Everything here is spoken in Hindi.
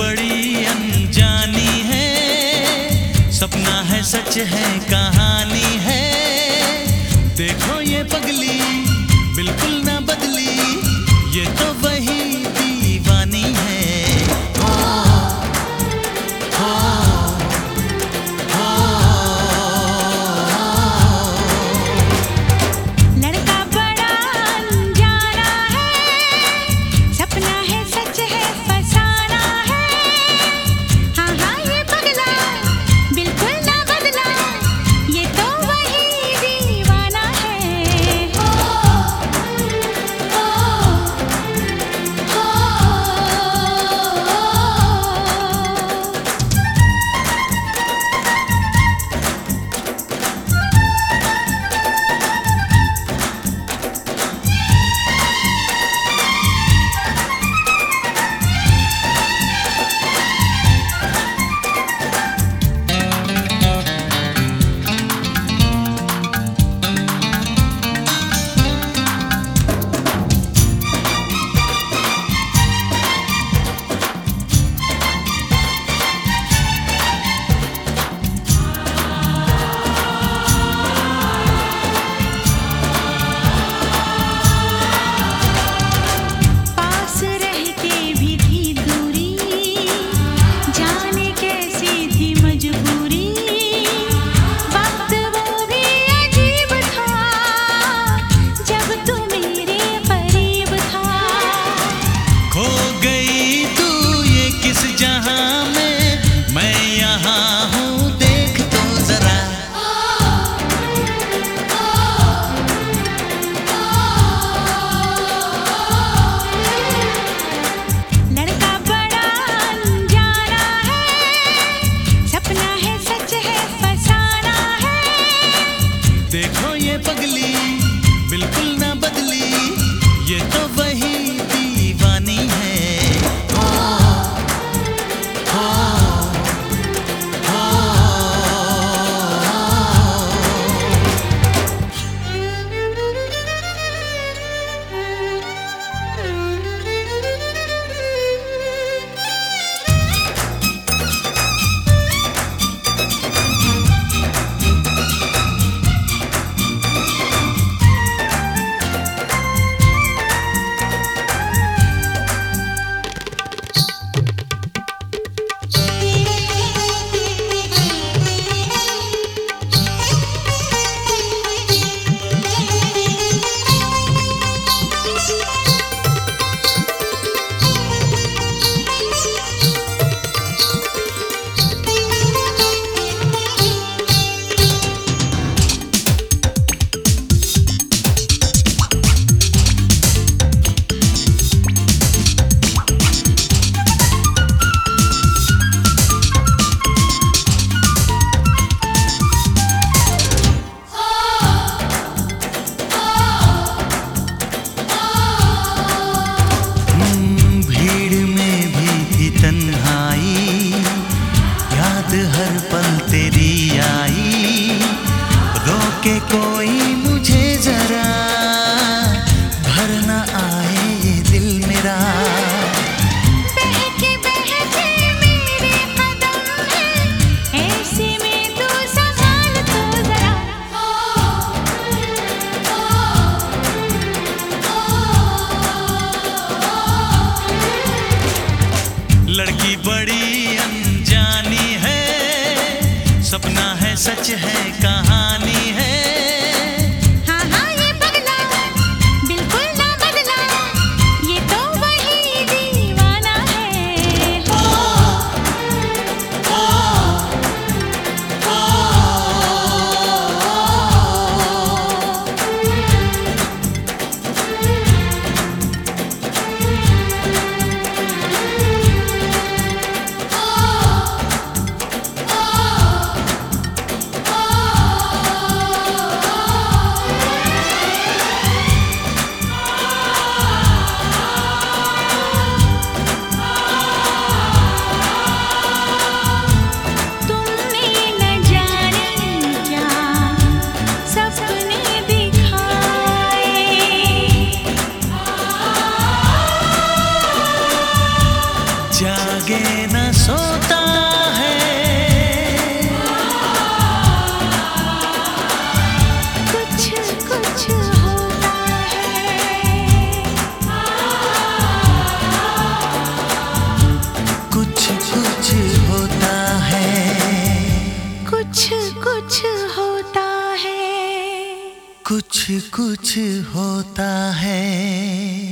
बड़ी अनजानी है। सपना है, सच है, कहानी है। देखो ये पगली, बिल्कुल ना बदली। ये तो ये पगली। कोई मुझे जरा भरना आए ये दिल मेरा। लड़की बड़ी अनजानी है सपना है सच है कहानी। कुछ कुछ होता है।